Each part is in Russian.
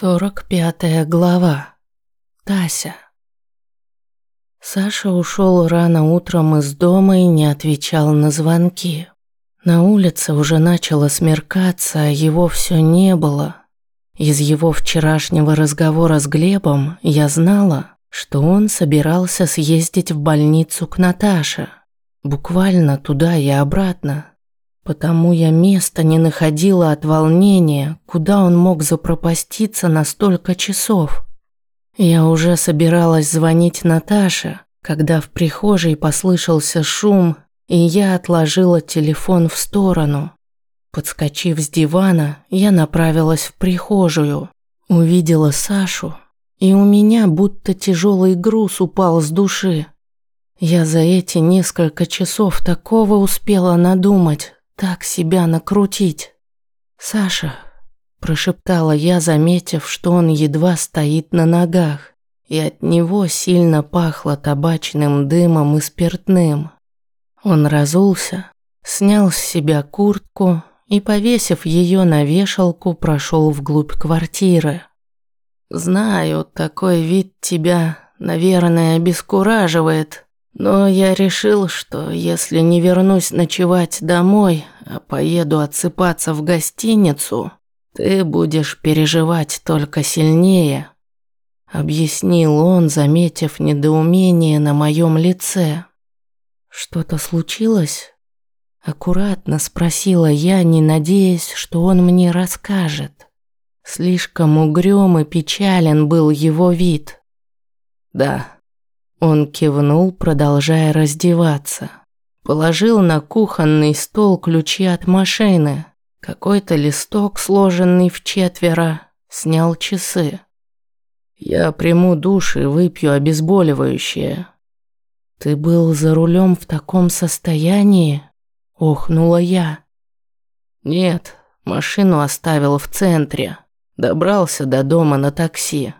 Сорок пятая глава. Тася. Саша ушел рано утром из дома и не отвечал на звонки. На улице уже начало смеркаться, а его все не было. Из его вчерашнего разговора с Глебом я знала, что он собирался съездить в больницу к Наташе. Буквально туда и обратно. Потому я места не находила от волнения, куда он мог запропаститься на столько часов. Я уже собиралась звонить Наташе, когда в прихожей послышался шум, и я отложила телефон в сторону. Подскочив с дивана, я направилась в прихожую, увидела Сашу, и у меня будто тяжелый груз упал с души. Я за эти несколько часов такого успела надумать, так себя накрутить. Саша, прошептала я, заметив, что он едва стоит на ногах, и от него сильно пахло табачным дымом и спиртным. Он разулся, снял с себя куртку и, повесив ее на вешалку, прошел вглубь квартиры. «Знаю, такой вид тебя, наверное, обескураживает», но я решил, что если не вернусь ночевать домой, а поеду отсыпаться в гостиницу, ты будешь переживать только сильнее. Объяснил он, заметив недоумение на моем лице. Что-то случилось? Аккуратно спросила я, не надеясь, что он мне расскажет. Слишком угрюм и печален был его вид. Да, он кивнул, продолжая раздеваться. Положил на кухонный стол ключи от машины, какой-то листок, сложенный в четверо, снял часы. «Я приму душ и выпью обезболивающее». «Ты был за рулем в таком состоянии?» – охнула я. «Нет, машину оставил в центре. Добрался до дома на такси.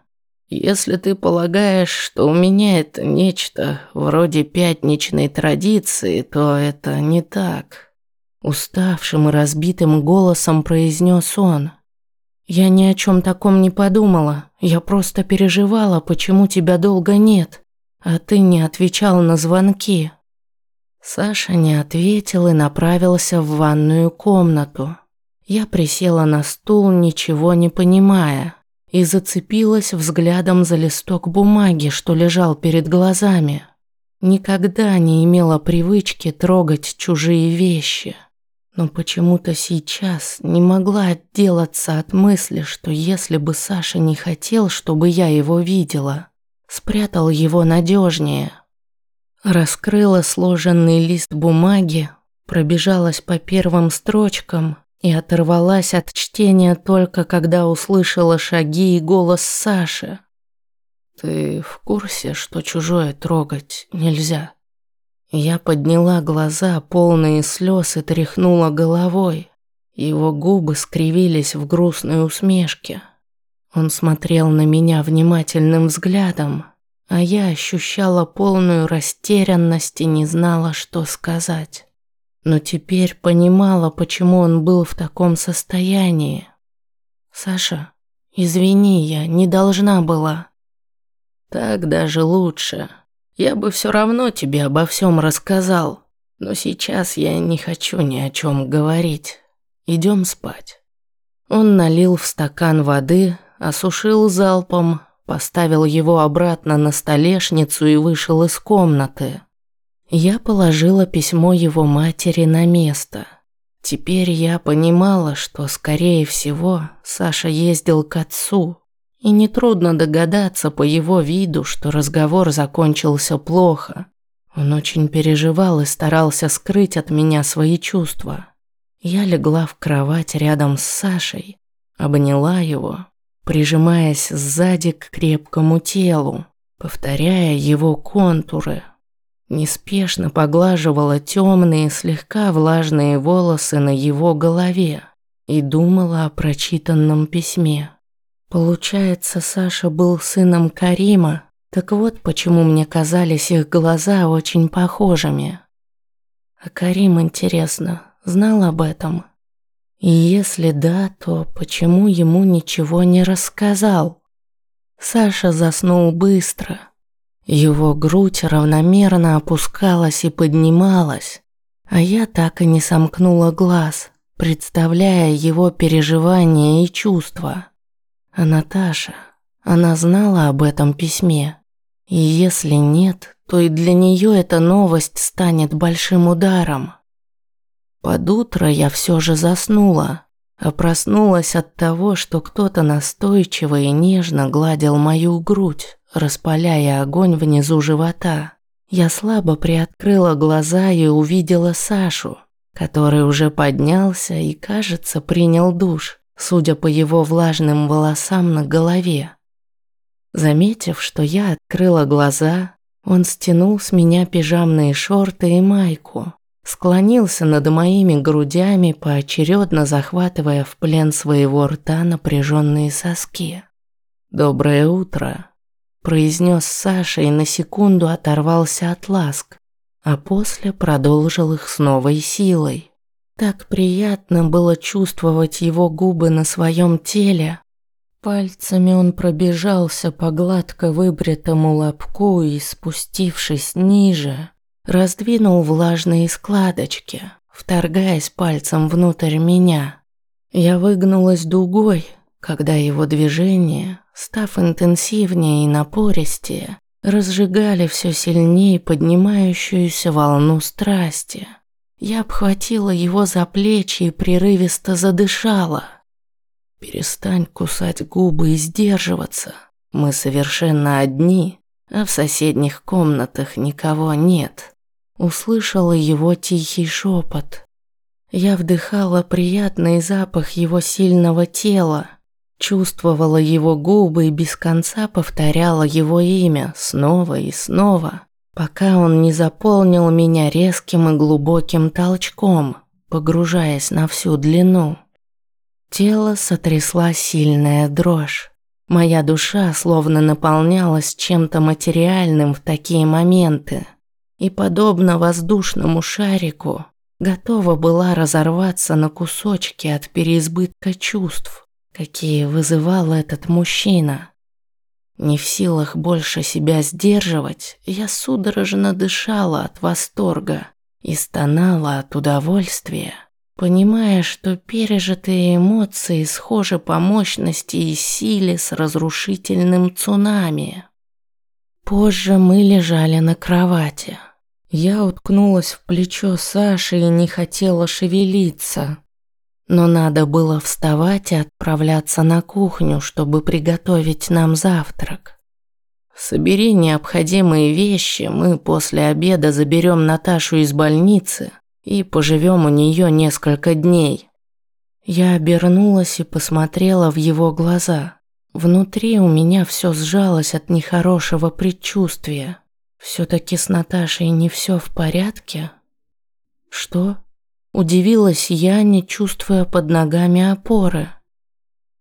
Если ты полагаешь, что у меня это нечто вроде пятничной традиции, то это не так. Уставшим и разбитым голосом произнес он. Я ни о чем таком не подумала. Я просто переживала, почему тебя долго нет, а ты не отвечал на звонки. Саша не ответил и направился в ванную комнату. Я присела на стул, ничего не понимая и зацепилась взглядом за листок бумаги, что лежал перед глазами. Никогда не имела привычки трогать чужие вещи, но почему-то сейчас не могла отделаться от мысли, что если бы Саша не хотел, чтобы я его видела, спрятал его надежнее. Раскрыла сложенный лист бумаги, пробежалась по первым строчкам и оторвалась от чтения только когда услышала шаги и голос Саши. «Ты в курсе, что чужое трогать нельзя?» Я подняла глаза, полные слез, и тряхнула головой. Его губы скривились в грустной усмешке. Он смотрел на меня внимательным взглядом, а я ощущала полную растерянность и не знала, что сказать но теперь понимала, почему он был в таком состоянии. «Саша, извини, я не должна была». «Так даже лучше. Я бы все равно тебе обо всем рассказал, но сейчас я не хочу ни о чем говорить. Идем спать». Он налил в стакан воды, осушил залпом, поставил его обратно на столешницу и вышел из комнаты. Я положила письмо его матери на место. Теперь я понимала, что, скорее всего, Саша ездил к отцу, и нетрудно догадаться по его виду, что разговор закончился плохо. Он очень переживал и старался скрыть от меня свои чувства. Я легла в кровать рядом с Сашей, обняла его, прижимаясь сзади к крепкому телу, повторяя его контуры – Неспешно поглаживала темные, слегка влажные волосы на его голове и думала о прочитанном письме. Получается, Саша был сыном Карима, так вот почему мне казались их глаза очень похожими. А Карим, интересно, знал об этом? И если да, то почему ему ничего не рассказал? Саша заснул быстро. Его грудь равномерно опускалась и поднималась, а я так и не сомкнула глаз, представляя его переживания и чувства. А Наташа, она знала об этом письме. И если нет, то и для нее эта новость станет большим ударом. Под утро я все же заснула, а проснулась от того, что кто-то настойчиво и нежно гладил мою грудь, распаляя огонь внизу живота. Я слабо приоткрыла глаза и увидела Сашу, который уже поднялся и, кажется, принял душ, судя по его влажным волосам на голове. Заметив, что я открыла глаза, он стянул с меня пижамные шорты и майку, склонился над моими грудями, поочередно захватывая в плен своего рта напряженные соски. «Доброе утро», – произнес Саша и на секунду оторвался от ласк, а после продолжил их с новой силой. Так приятно было чувствовать его губы на своем теле. Пальцами он пробежался по гладко выбритому лобку и, спустившись ниже, раздвинул влажные складочки, вторгаясь пальцем внутрь меня. Я выгнулась дугой, когда его движения, став интенсивнее и напористее, разжигали все сильнее поднимающуюся волну страсти. Я обхватила его за плечи и прерывисто задышала. «Перестань кусать губы и сдерживаться. Мы совершенно одни, а в соседних комнатах никого нет услышала его тихий шепот. Я вдыхала приятный запах его сильного тела, чувствовала его губы и без конца повторяла его имя снова и снова, пока он не заполнил меня резким и глубоким толчком, погружаясь на всю длину. Тело сотрясла сильная дрожь. Моя душа словно наполнялась чем-то материальным в такие моменты – и, подобно воздушному шарику, готова была разорваться на кусочки от переизбытка чувств, какие вызывал этот мужчина. Не в силах больше себя сдерживать, я судорожно дышала от восторга и стонала от удовольствия, понимая, что пережитые эмоции схожи по мощности и силе с разрушительным цунами. Позже мы лежали на кровати. Я уткнулась в плечо Саши и не хотела шевелиться. Но надо было вставать и отправляться на кухню, чтобы приготовить нам завтрак. Собери необходимые вещи, мы после обеда заберем Наташу из больницы и поживем у нее несколько дней. Я обернулась и посмотрела в его глаза. Внутри у меня все сжалось от нехорошего предчувствия. Все-таки с Наташей не все в порядке? Что? Удивилась я, не чувствуя под ногами опоры.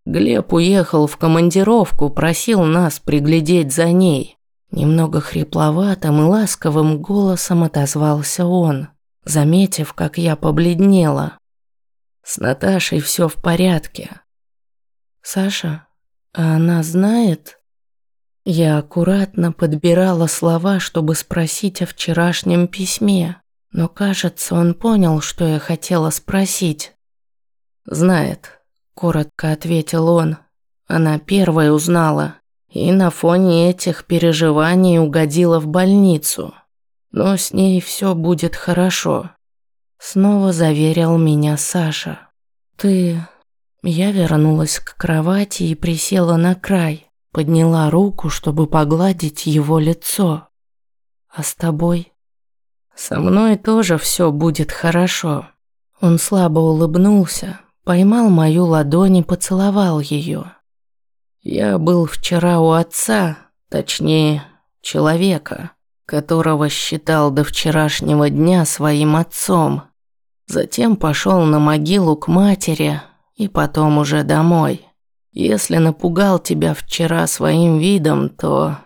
Глеб уехал в командировку, просил нас приглядеть за ней. Немного хрипловатым и ласковым голосом отозвался он, заметив, как я побледнела. С Наташей все в порядке. Саша, а она знает? Я аккуратно подбирала слова, чтобы спросить о вчерашнем письме, но, кажется, он понял, что я хотела спросить. «Знает», – коротко ответил он. Она первая узнала и на фоне этих переживаний угодила в больницу. Но с ней все будет хорошо. Снова заверил меня Саша. «Ты...» Я вернулась к кровати и присела на край подняла руку, чтобы погладить его лицо. А с тобой? Со мной тоже все будет хорошо. Он слабо улыбнулся, поймал мою ладонь и поцеловал ее. Я был вчера у отца, точнее, человека, которого считал до вчерашнего дня своим отцом. Затем пошел на могилу к матери и потом уже домой. Если напугал тебя вчера своим видом, то...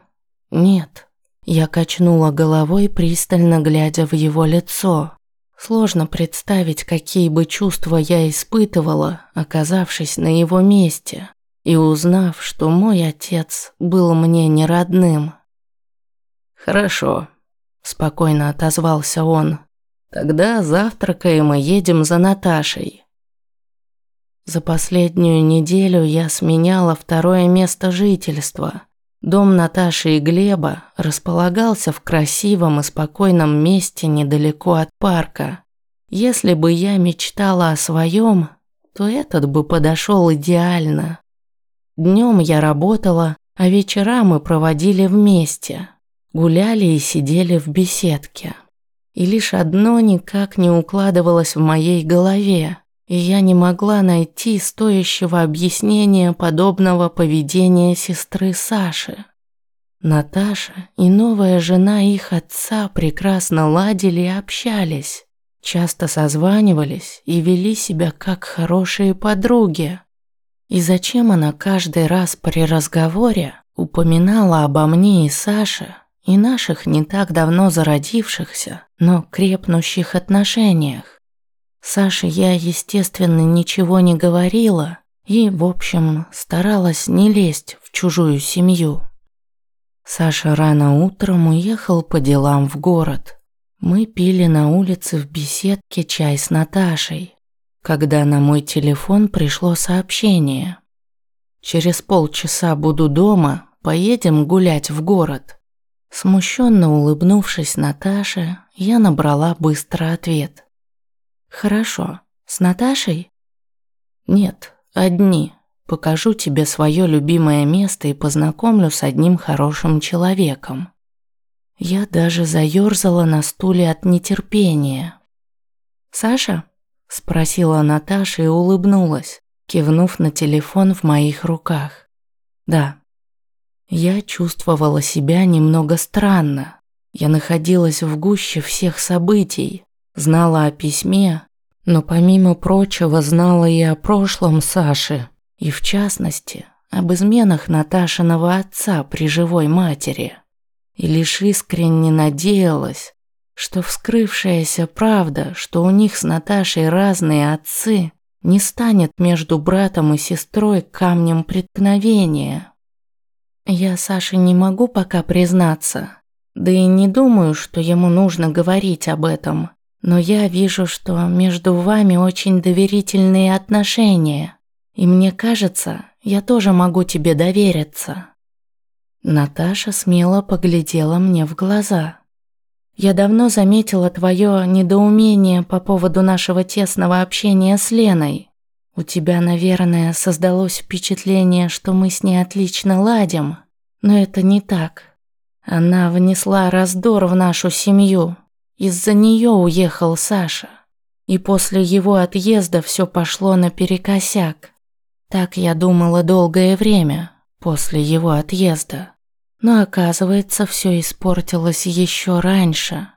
Нет. Я качнула головой, пристально глядя в его лицо. Сложно представить, какие бы чувства я испытывала, оказавшись на его месте и узнав, что мой отец был мне не родным. «Хорошо», – спокойно отозвался он. «Тогда завтракаем и едем за Наташей». За последнюю неделю я сменяла второе место жительства. Дом Наташи и Глеба располагался в красивом и спокойном месте недалеко от парка. Если бы я мечтала о своем, то этот бы подошел идеально. Днем я работала, а вечера мы проводили вместе. Гуляли и сидели в беседке. И лишь одно никак не укладывалось в моей голове, я не могла найти стоящего объяснения подобного поведения сестры Саши. Наташа и новая жена их отца прекрасно ладили и общались, часто созванивались и вели себя как хорошие подруги. И зачем она каждый раз при разговоре упоминала обо мне и Саше и наших не так давно зародившихся, но крепнущих отношениях? Саше я, естественно, ничего не говорила и, в общем, старалась не лезть в чужую семью. Саша рано утром уехал по делам в город. Мы пили на улице в беседке чай с Наташей, когда на мой телефон пришло сообщение. «Через полчаса буду дома, поедем гулять в город». Смущенно улыбнувшись Наташе, я набрала быстро ответ. «Хорошо. С Наташей?» «Нет, одни. Покажу тебе свое любимое место и познакомлю с одним хорошим человеком». Я даже заёрзала на стуле от нетерпения. «Саша?» Спросила Наташа и улыбнулась, кивнув на телефон в моих руках. Да. Я чувствовала себя немного странно. Я находилась в гуще всех событий, знала о письме, но помимо прочего знала и о прошлом Саши, и в частности, об изменах Наташиного отца при живой матери. И лишь искренне надеялась, что вскрывшаяся правда, что у них с Наташей разные отцы, не станет между братом и сестрой камнем преткновения. Я Саше не могу пока признаться, да и не думаю, что ему нужно говорить об этом, но я вижу, что между вами очень доверительные отношения, и мне кажется, я тоже могу тебе довериться. Наташа смело поглядела мне в глаза. Я давно заметила твое недоумение по поводу нашего тесного общения с Леной. У тебя, наверное, создалось впечатление, что мы с ней отлично ладим, но это не так. Она внесла раздор в нашу семью. Из-за нее уехал Саша. И после его отъезда все пошло наперекосяк. Так я думала долгое время после его отъезда. Но оказывается, все испортилось еще раньше.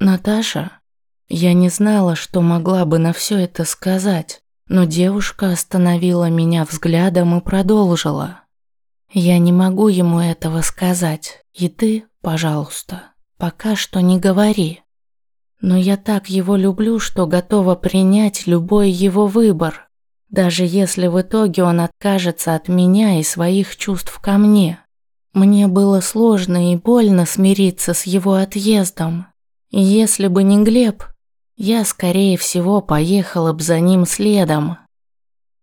Наташа, я не знала, что могла бы на все это сказать, но девушка остановила меня взглядом и продолжила. Я не могу ему этого сказать, и ты, пожалуйста, пока что не говори. Но я так его люблю, что готова принять любой его выбор, даже если в итоге он откажется от меня и своих чувств ко мне. Мне было сложно и больно смириться с его отъездом. И если бы не Глеб, я, скорее всего, поехала бы за ним следом.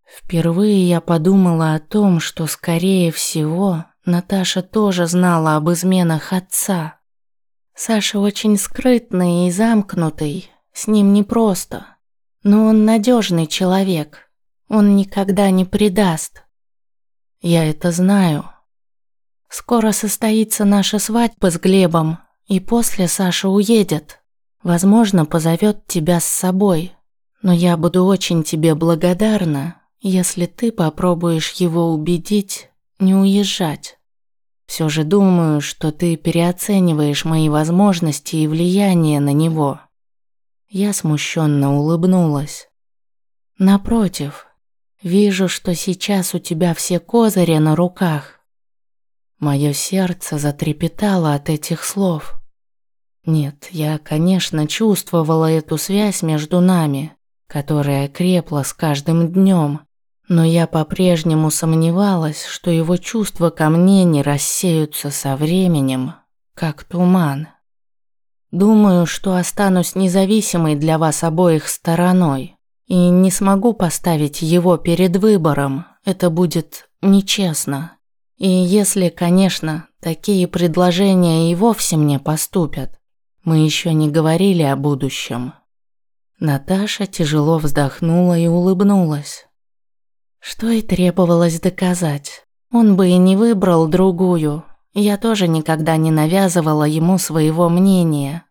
Впервые я подумала о том, что, скорее всего, Наташа тоже знала об изменах отца. Саша очень скрытный и замкнутый, с ним непросто. Но он надежный человек, он никогда не предаст. Я это знаю. Скоро состоится наша свадьба с Глебом, и после Саша уедет. Возможно, позовет тебя с собой. Но я буду очень тебе благодарна, если ты попробуешь его убедить не уезжать. Все же думаю, что ты переоцениваешь мои возможности и влияние на него. Я смущенно улыбнулась. Напротив, вижу, что сейчас у тебя все козыри на руках. Мое сердце затрепетало от этих слов. Нет, я, конечно, чувствовала эту связь между нами, которая крепла с каждым днем, но я по-прежнему сомневалась, что его чувства ко мне не рассеются со временем, как туман. Думаю, что останусь независимой для вас обоих стороной и не смогу поставить его перед выбором. Это будет нечестно. И если, конечно, такие предложения и вовсе мне поступят. Мы еще не говорили о будущем. Наташа тяжело вздохнула и улыбнулась. Что и требовалось доказать. Он бы и не выбрал другую. Я тоже никогда не навязывала ему своего мнения.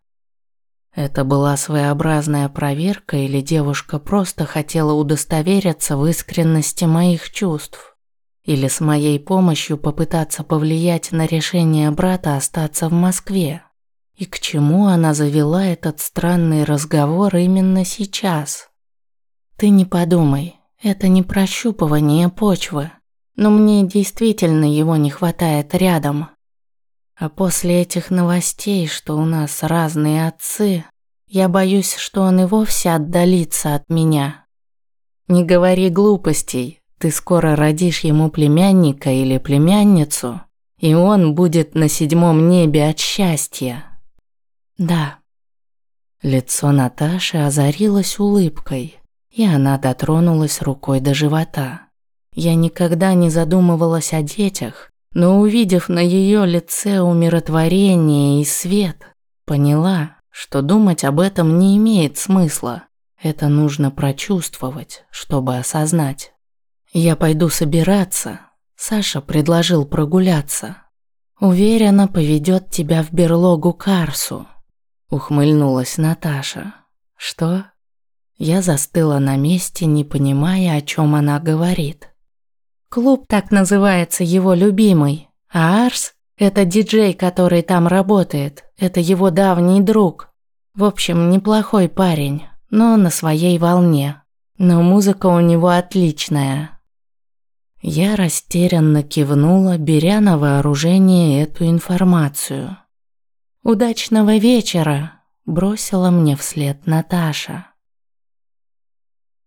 Это была своеобразная проверка или девушка просто хотела удостовериться в искренности моих чувств? Или с моей помощью попытаться повлиять на решение брата остаться в Москве? И к чему она завела этот странный разговор именно сейчас? Ты не подумай, это не прощупывание почвы, но мне действительно его не хватает рядом. А после этих новостей, что у нас разные отцы, я боюсь, что он и вовсе отдалится от меня. Не говори глупостей, ты скоро родишь ему племянника или племянницу, и он будет на седьмом небе от счастья. Да. Лицо Наташи озарилось улыбкой, и она дотронулась рукой до живота. Я никогда не задумывалась о детях, но увидев на ее лице умиротворение и свет, поняла, что думать об этом не имеет смысла. Это нужно прочувствовать, чтобы осознать. Я пойду собираться. Саша предложил прогуляться. Уверенно поведет тебя в берлогу Карсу. Ухмыльнулась Наташа. Что? Я застыла на месте, не понимая, о чем она говорит. Клуб так называется его любимый, а Арс – это диджей, который там работает. Это его давний друг. В общем, неплохой парень, но на своей волне. Но музыка у него отличная. Я растерянно кивнула, беря на вооружение эту информацию. «Удачного вечера!» – бросила мне вслед Наташа.